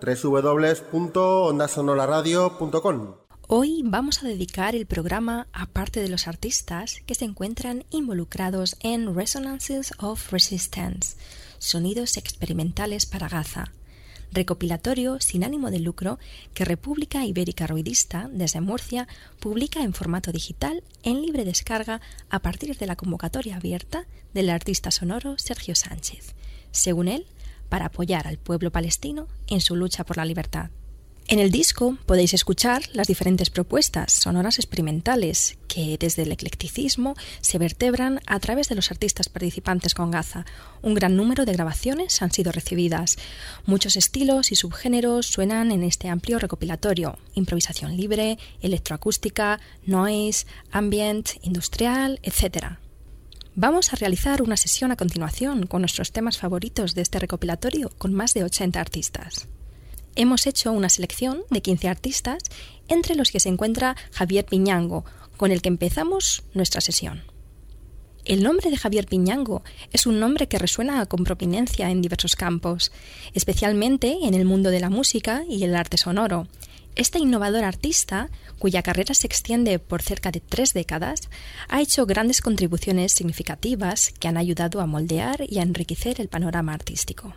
www.ondasonolaradio.com. Hoy vamos a dedicar el programa a parte de los artistas que se encuentran involucrados en Resonances of Resistance, sonidos experimentales para Gaza, recopilatorio sin ánimo de lucro que República Ibérica Ruidista, desde Murcia, publica en formato digital en libre descarga a partir de la convocatoria abierta del artista sonoro Sergio Sánchez, según él, para apoyar al pueblo palestino en su lucha por la libertad. En el disco podéis escuchar las diferentes propuestas sonoras experimentales que desde el eclecticismo se vertebran a través de los artistas participantes con Gaza. Un gran número de grabaciones han sido recibidas. Muchos estilos y subgéneros suenan en este amplio recopilatorio. Improvisación libre, electroacústica, noise, ambient, industrial, etc. Vamos a realizar una sesión a continuación con nuestros temas favoritos de este recopilatorio con más de 80 artistas hemos hecho una selección de 15 artistas, entre los que se encuentra Javier Piñango, con el que empezamos nuestra sesión. El nombre de Javier Piñango es un nombre que resuena con prominencia en diversos campos, especialmente en el mundo de la música y el arte sonoro. Este innovador artista, cuya carrera se extiende por cerca de tres décadas, ha hecho grandes contribuciones significativas que han ayudado a moldear y a enriquecer el panorama artístico.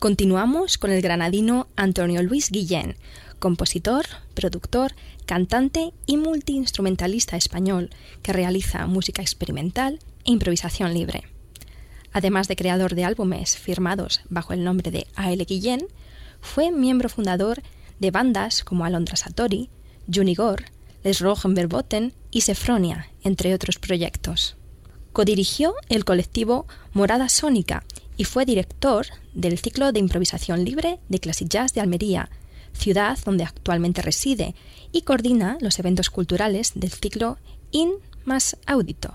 Continuamos con el granadino Antonio Luis Guillén, compositor, productor, cantante y multiinstrumentalista español que realiza música experimental e improvisación libre. Además de creador de álbumes firmados bajo el nombre de A.L. Guillén, fue miembro fundador de bandas como Alondra Satori, Junigor, Les Rogenverboten y Sefronia, entre otros proyectos. Codirigió el colectivo Morada Sónica y fue director del ciclo de improvisación libre de Classic Jazz de Almería, ciudad donde actualmente reside, y coordina los eventos culturales del ciclo In más Audito.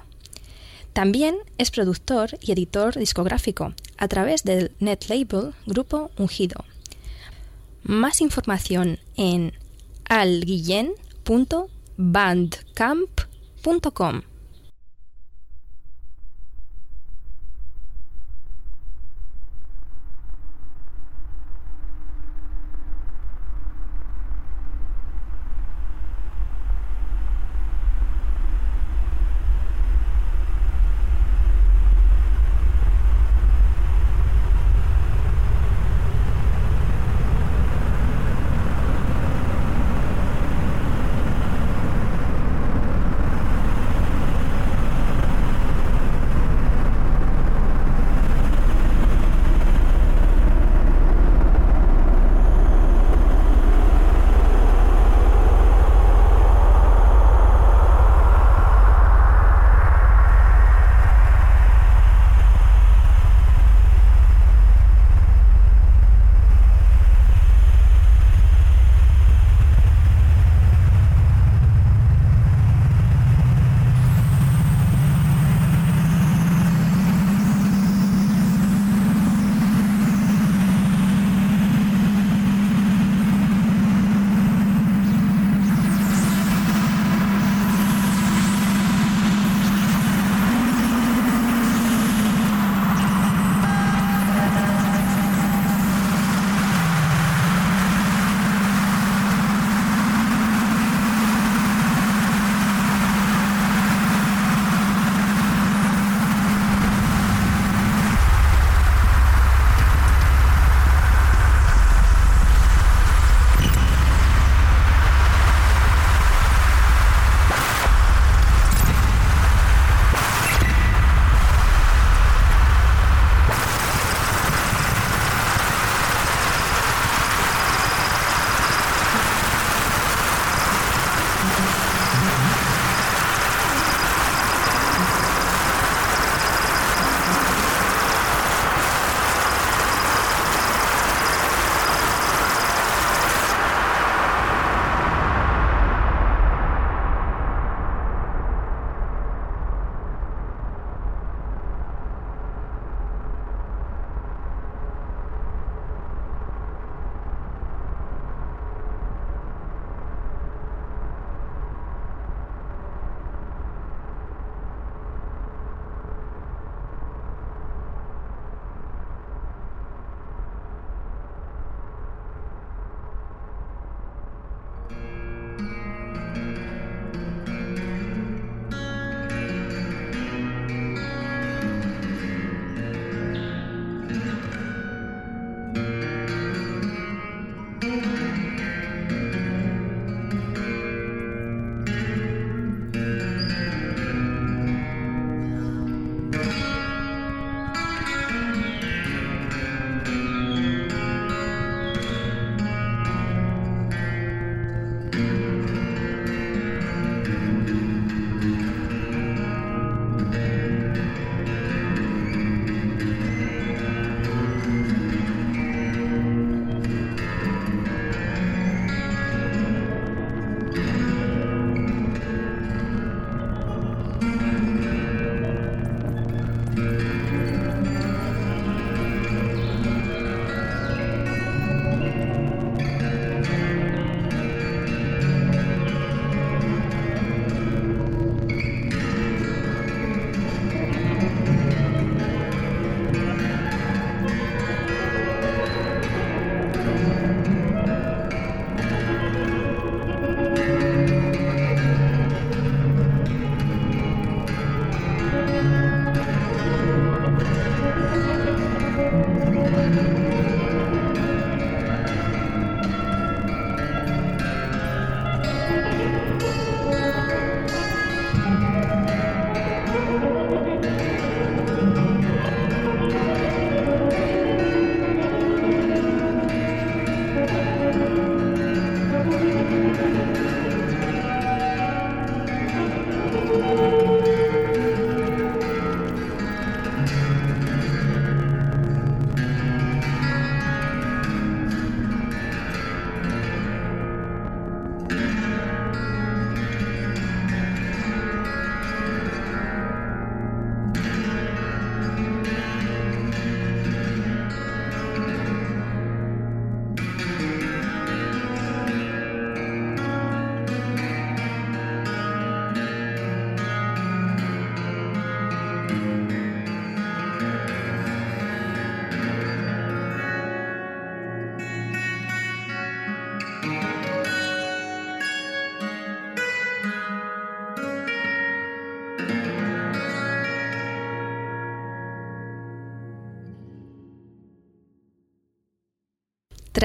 También es productor y editor discográfico a través del net label Grupo Ungido. Más información en alguillen.bandcamp.com.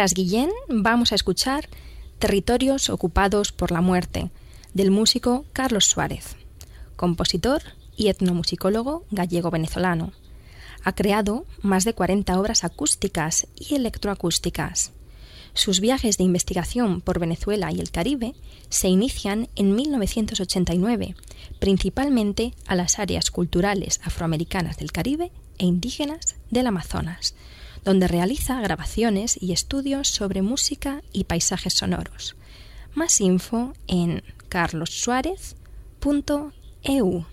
Tras Guillén vamos a escuchar Territorios ocupados por la muerte, del músico Carlos Suárez, compositor y etnomusicólogo gallego-venezolano. Ha creado más de 40 obras acústicas y electroacústicas. Sus viajes de investigación por Venezuela y el Caribe se inician en 1989, principalmente a las áreas culturales afroamericanas del Caribe e indígenas del Amazonas, donde realiza grabaciones y estudios sobre música y paisajes sonoros. Más info en carlossuárez.eu.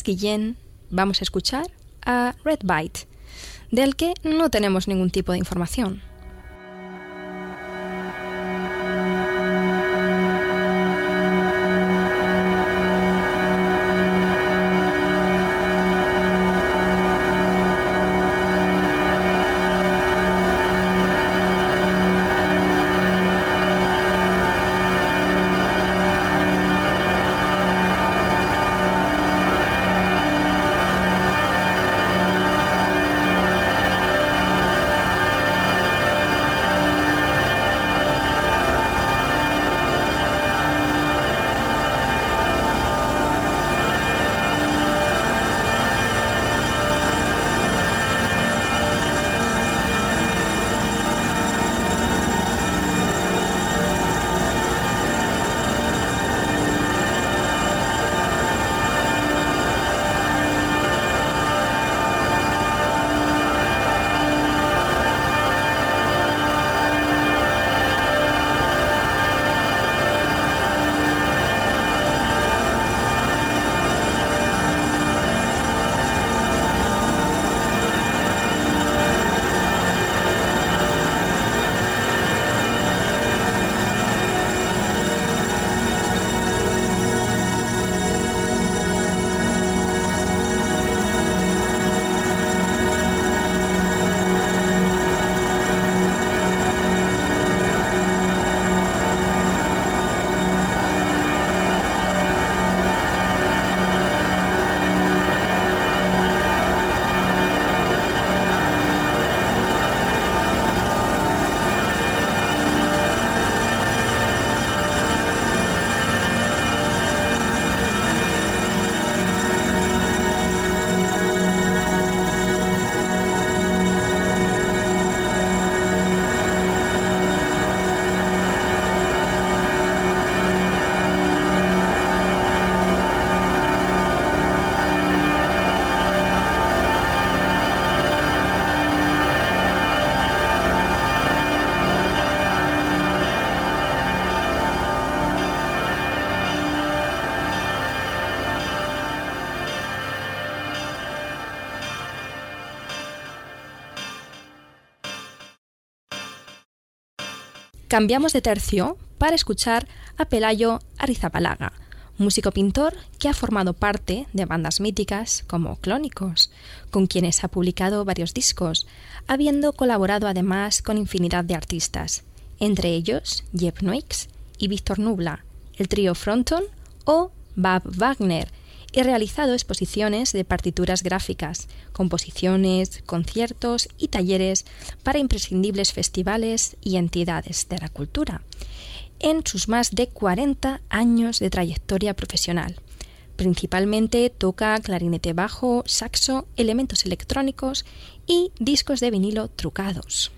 Guillén, vamos a escuchar a Red Bite, del que no tenemos ningún tipo de información. Cambiamos de tercio para escuchar a Pelayo Arizapalaga, músico pintor que ha formado parte de bandas míticas como Clónicos, con quienes ha publicado varios discos, habiendo colaborado además con infinidad de artistas, entre ellos Jeff Noix y Víctor Nubla, el trío Fronton o Bab Wagner, y realizado exposiciones de partituras gráficas, composiciones, conciertos y talleres para imprescindibles festivales y entidades de la cultura, en sus más de 40 años de trayectoria profesional. Principalmente toca clarinete bajo, saxo, elementos electrónicos y discos de vinilo trucados.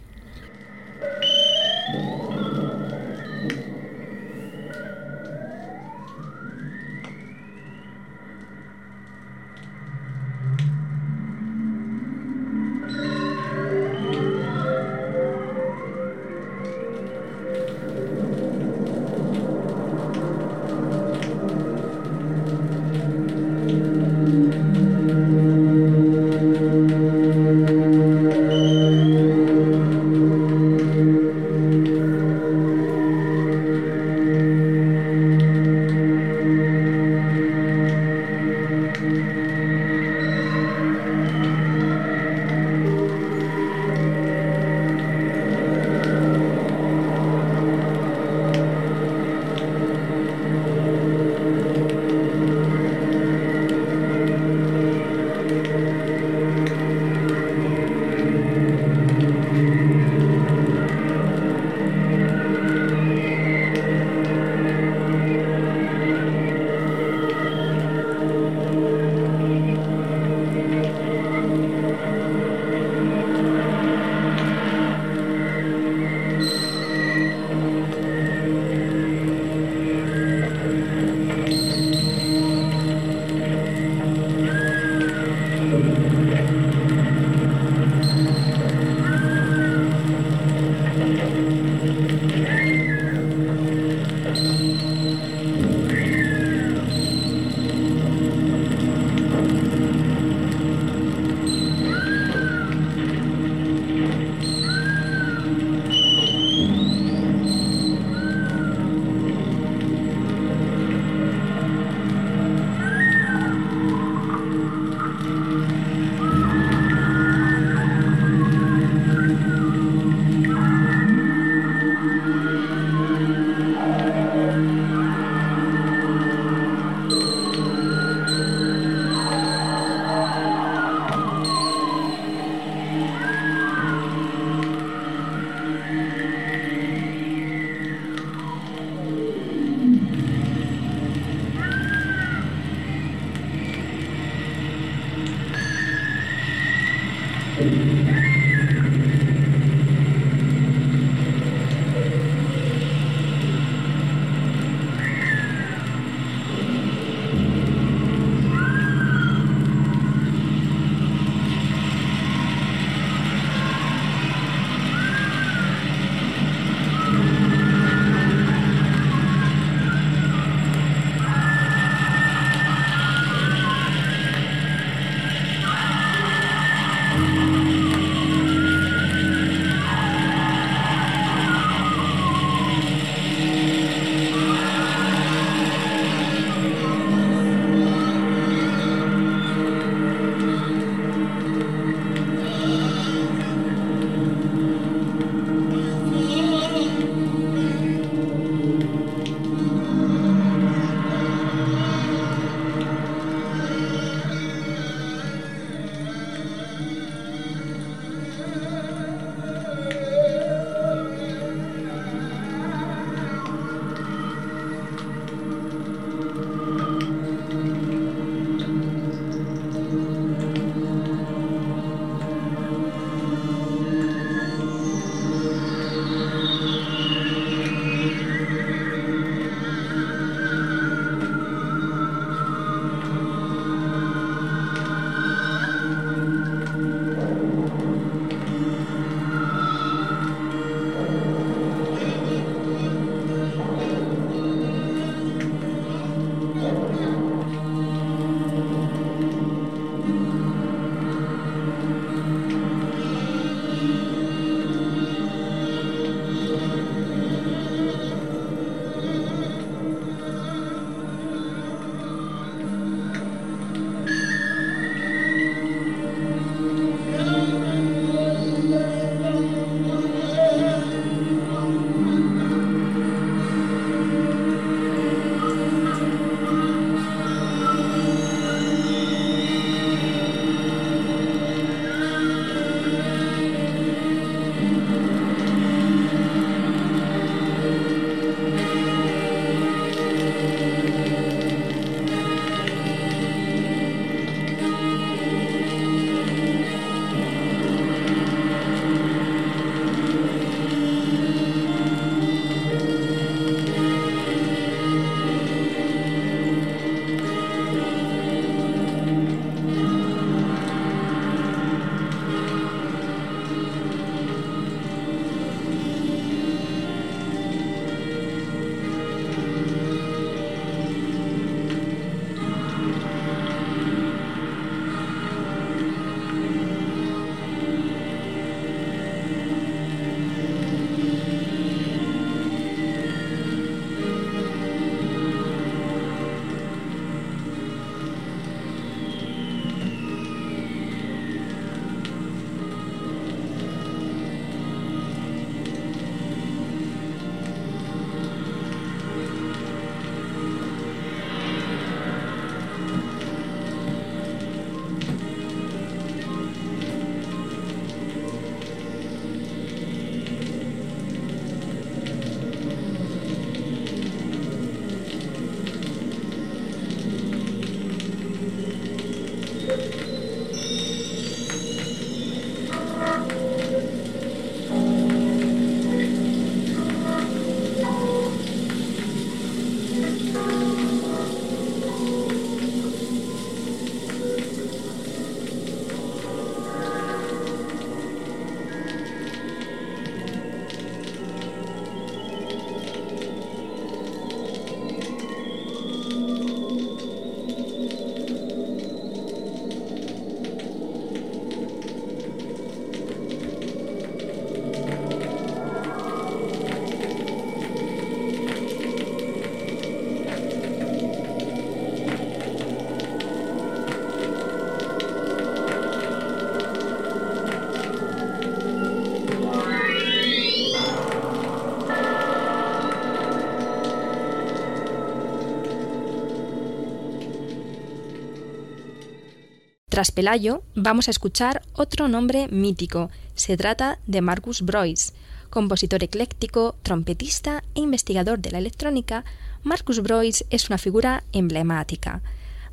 Tras Pelayo, vamos a escuchar otro nombre mítico. Se trata de Marcus Broyce. Compositor ecléctico, trompetista e investigador de la electrónica, Marcus Broyce es una figura emblemática.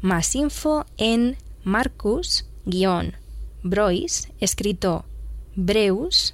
Más info en Marcus-Broyce, escrito Breus,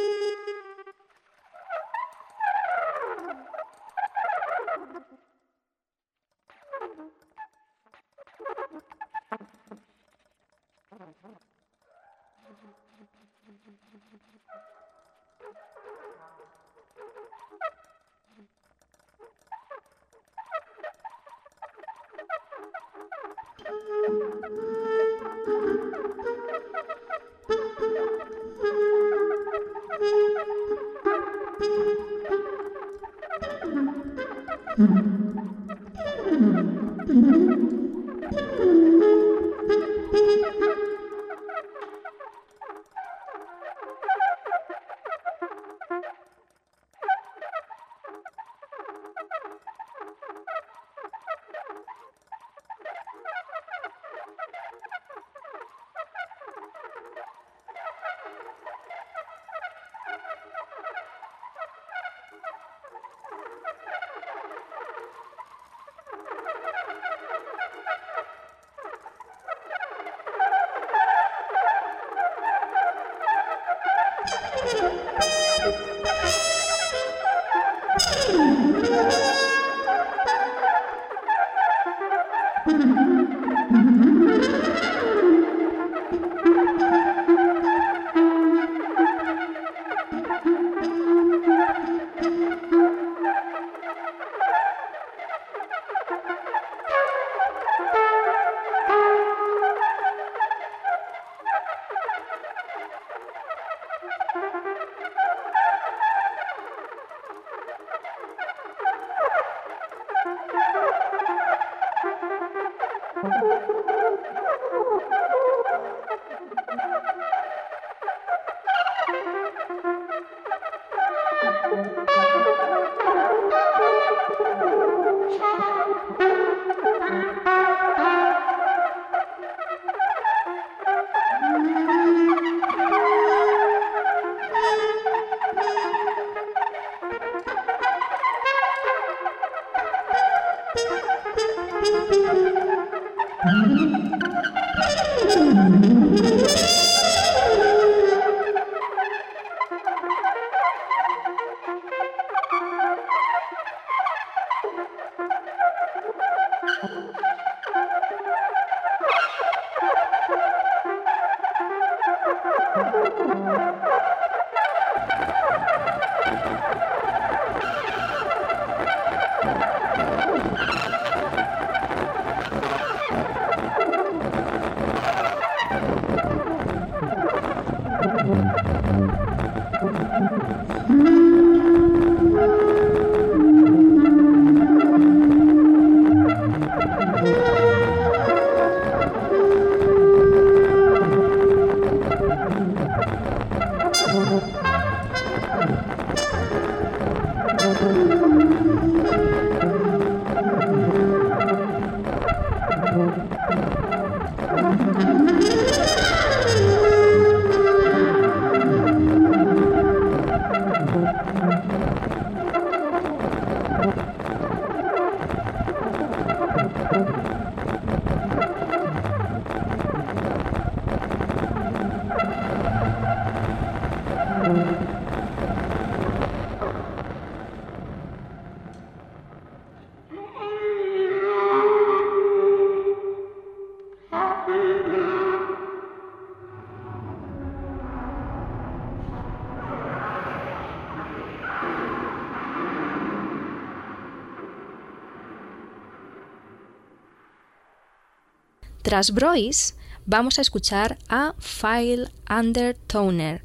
Tras Broyce, vamos a escuchar a File Under Toner,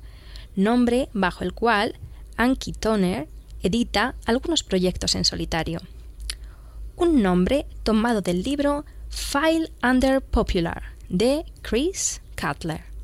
nombre bajo el cual Anki Toner edita algunos proyectos en solitario. Un nombre tomado del libro File Under Popular de Chris Cutler.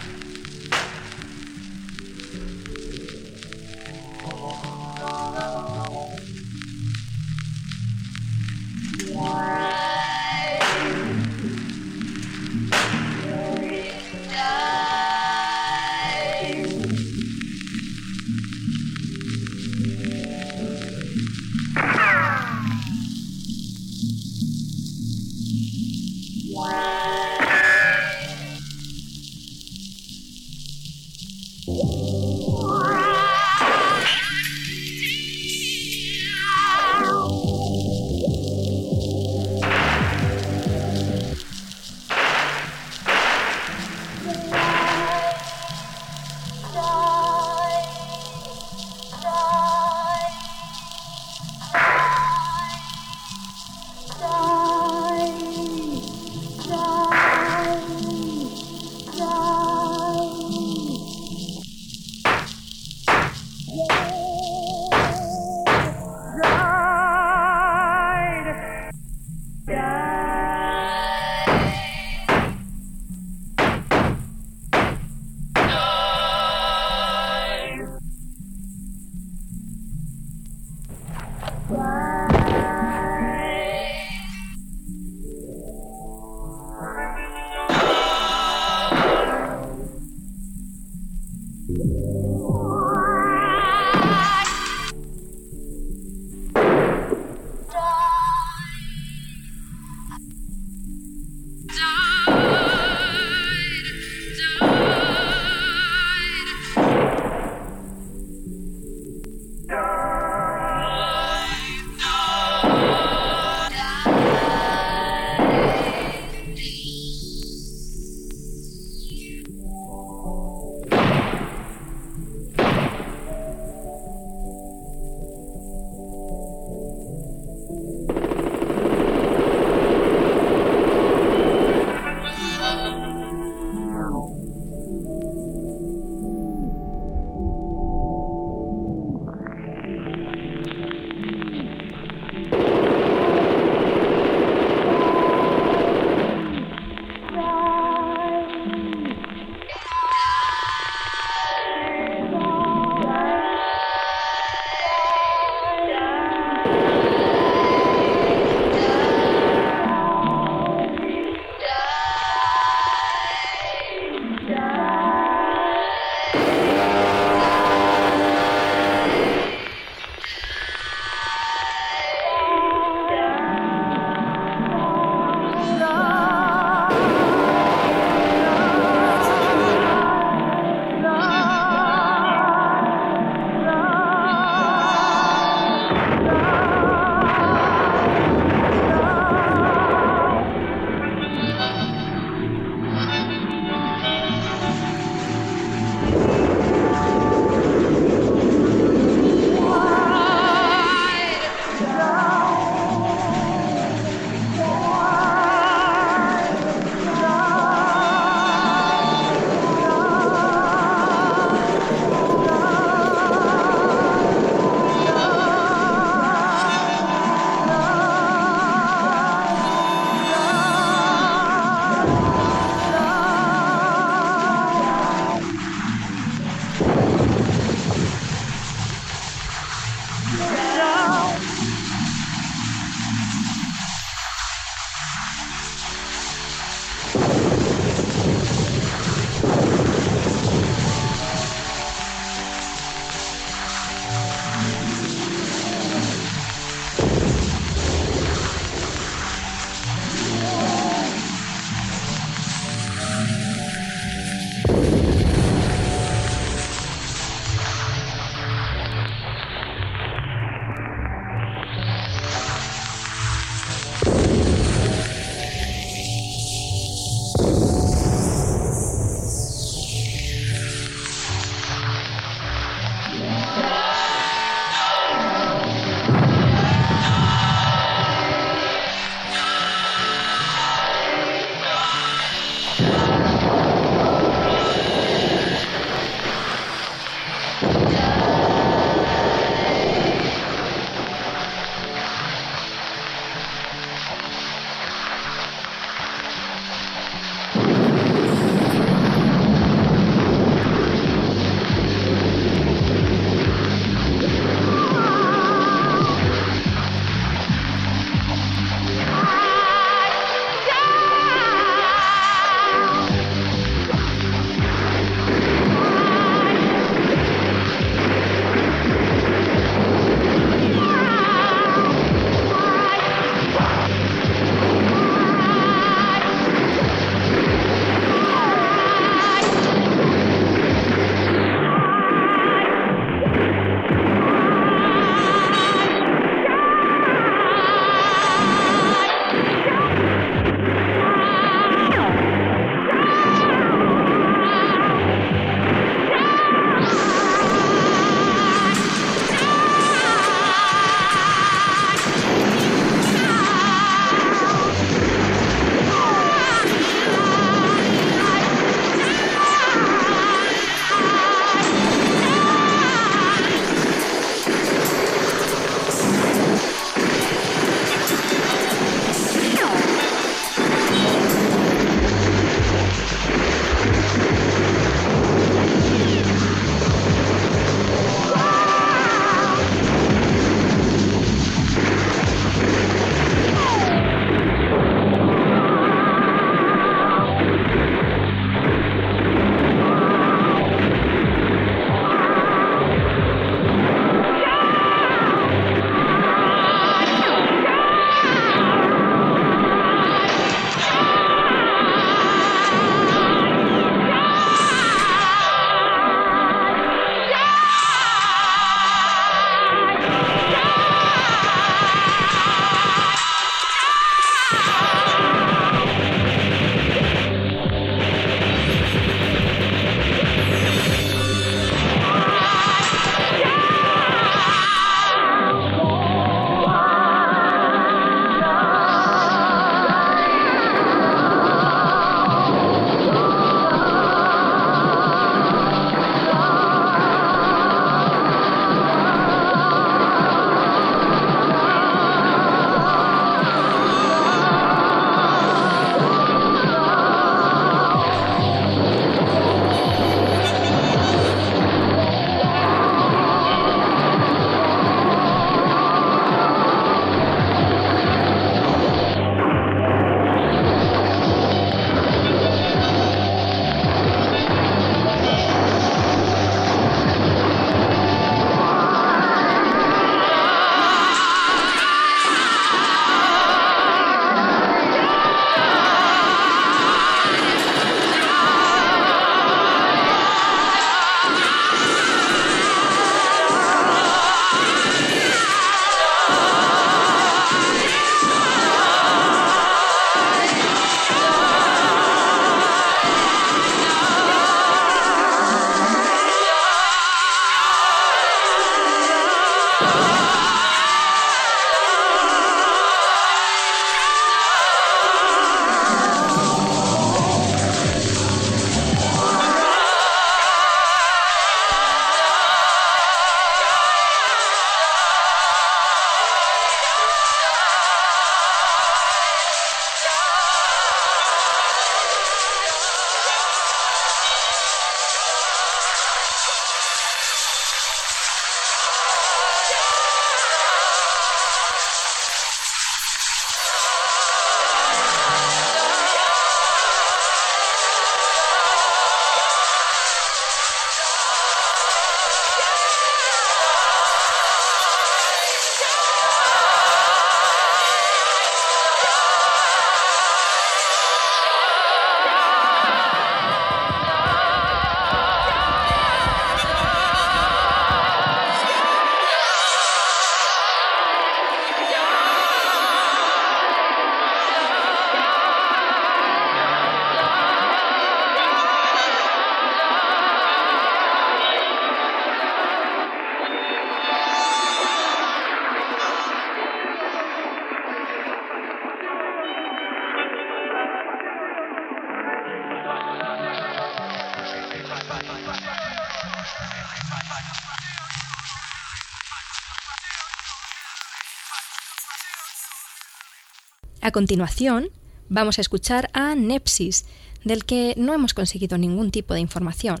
A continuación, vamos a escuchar a Nepsis, del que no hemos conseguido ningún tipo de información.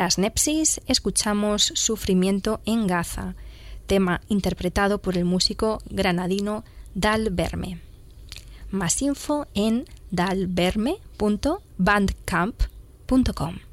Tras Nepsis escuchamos Sufrimiento en Gaza, tema interpretado por el músico granadino Dal Verme. Más info en dalverme.bandcamp.com.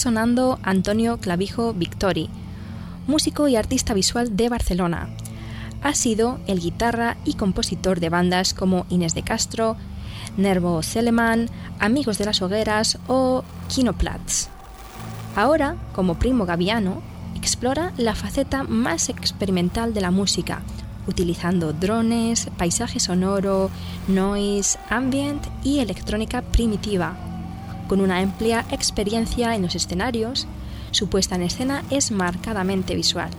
sonando Antonio Clavijo Victori, músico y artista visual de Barcelona. Ha sido el guitarra y compositor de bandas como Inés de Castro, Nervo Seleman, Amigos de las Hogueras o Kinoplatz. Ahora, como primo gaviano, explora la faceta más experimental de la música, utilizando drones, paisaje sonoro, noise, ambient y electrónica primitiva con una amplia experiencia en los escenarios, su puesta en escena es marcadamente visual.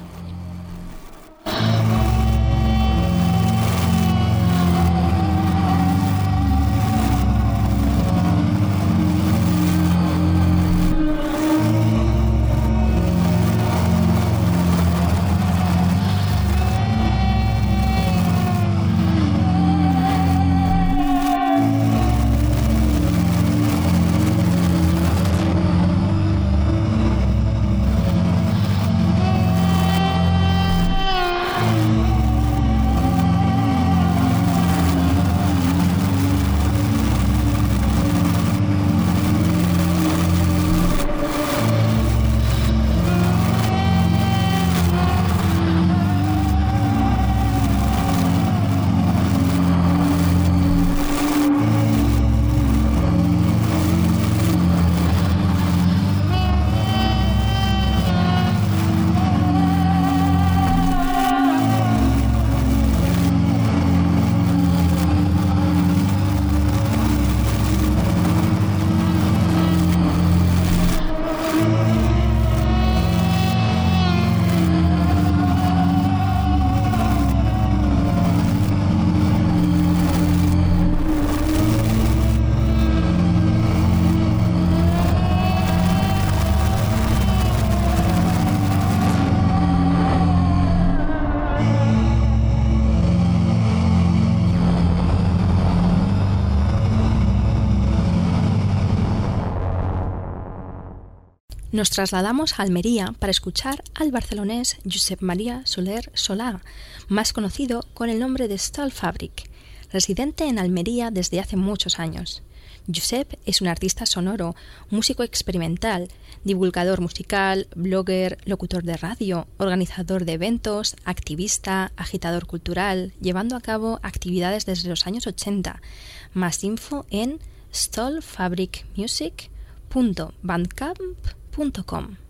Nos trasladamos a Almería para escuchar al barcelonés Josep María Soler Solá, más conocido con el nombre de Stall Fabric, residente en Almería desde hace muchos años. Josep es un artista sonoro, músico experimental, divulgador musical, blogger, locutor de radio, organizador de eventos, activista, agitador cultural, llevando a cabo actividades desde los años 80. Más info en stallfabricmusic.bandcamp.com www.radiomaria.com.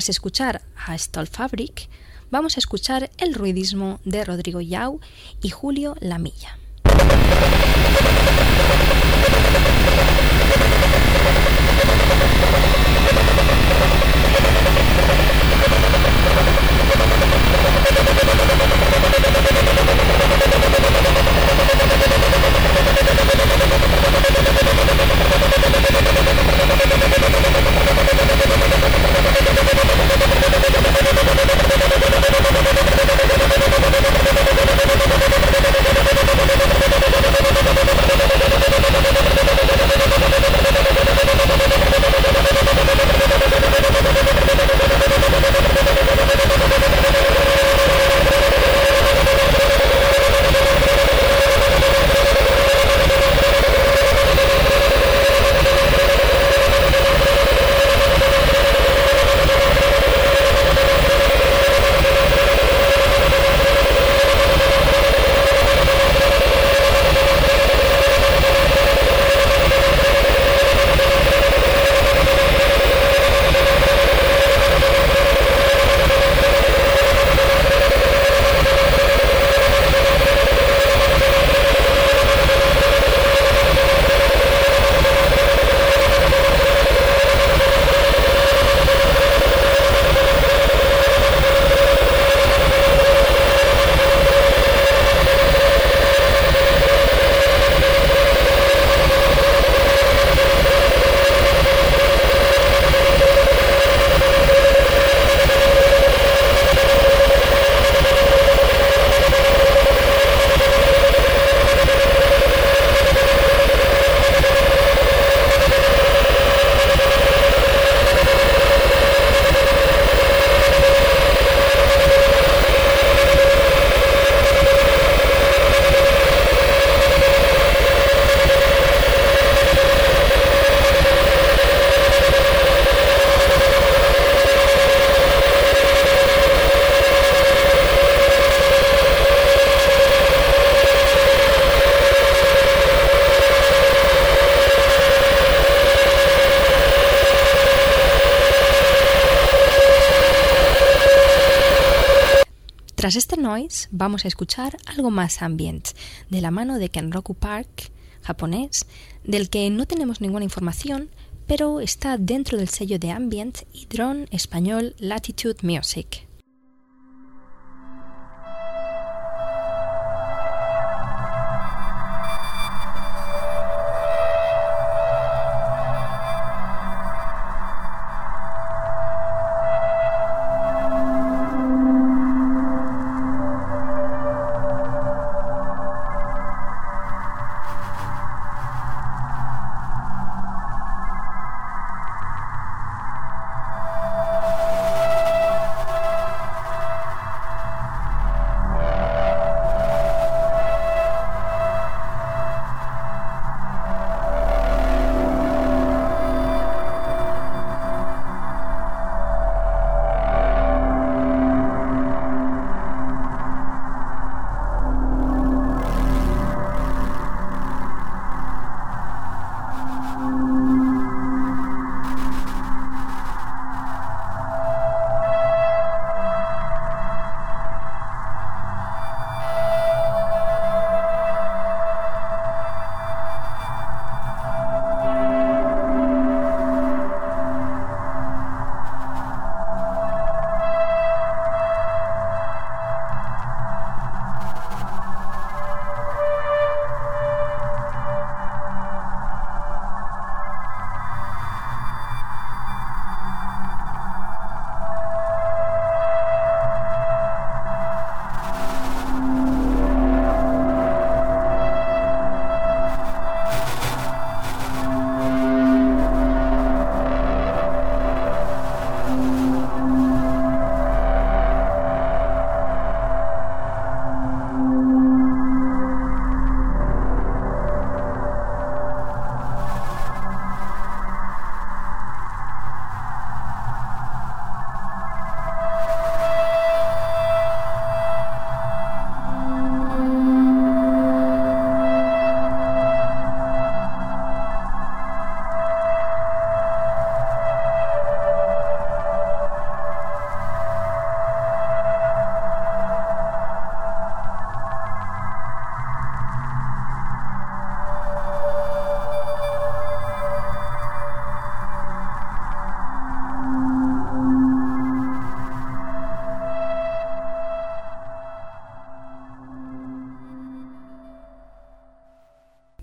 Tras escuchar a Stoll Fabric, vamos a escuchar el ruidismo de Rodrigo Yau y Julio Lamilla. Tras este noise vamos a escuchar algo más ambient, de la mano de Kenroku Park, japonés, del que no tenemos ninguna información, pero está dentro del sello de ambient y drone español Latitude Music.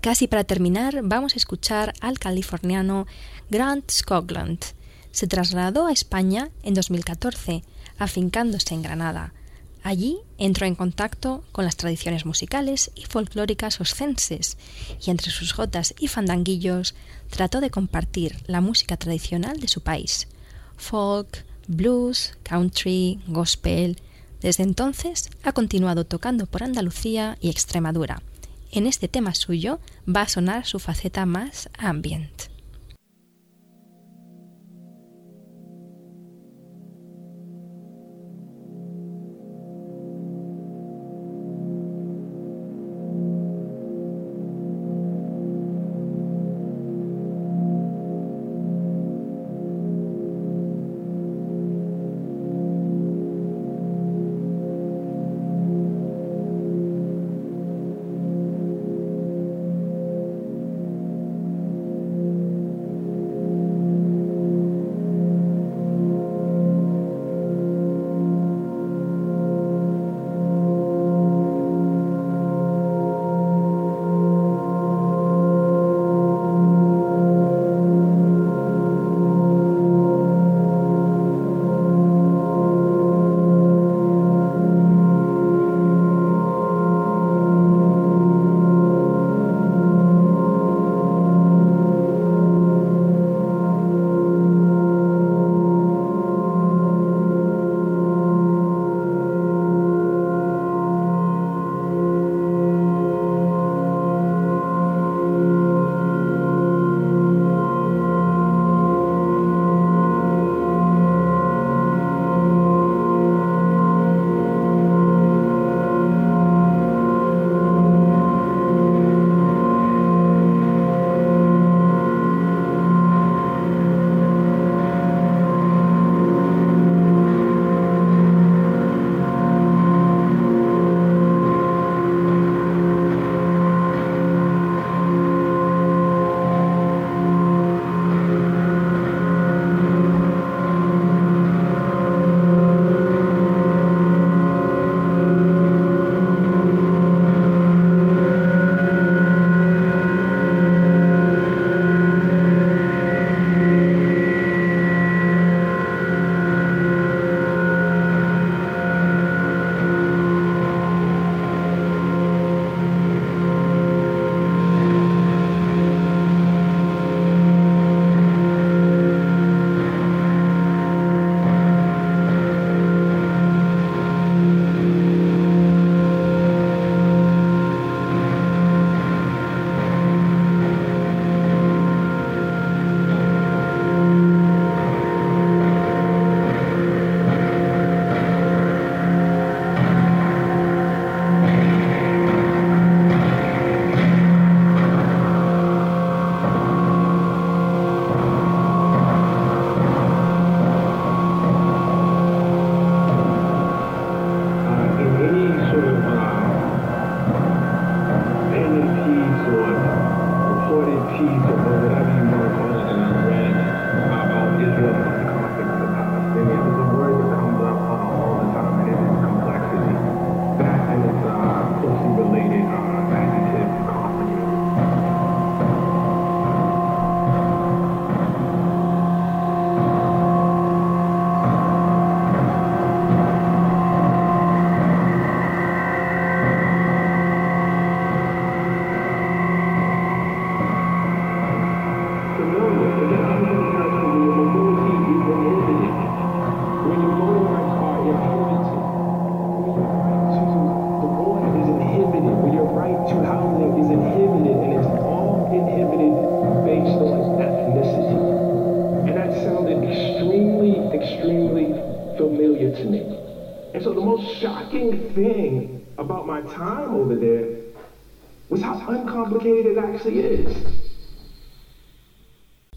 Casi para terminar, vamos a escuchar al californiano Grant Scogland. Se trasladó a España en 2014, afincándose en Granada. Allí entró en contacto con las tradiciones musicales y folclóricas oscenses y entre sus jotas y fandanguillos trató de compartir la música tradicional de su país, folk, blues, country, gospel. Desde entonces ha continuado tocando por Andalucía y Extremadura. En este tema suyo va a sonar su faceta más ambient.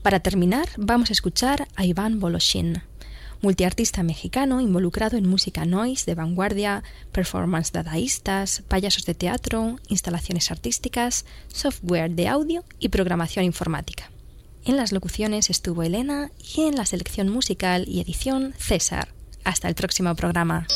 Para terminar, vamos a escuchar a Iván Boloshin, multiartista mexicano involucrado en música noise de vanguardia, performance dadaístas, payasos de teatro, instalaciones artísticas, software de audio y programación informática. En las locuciones estuvo Elena y en la selección musical y edición César. Hasta el próximo programa.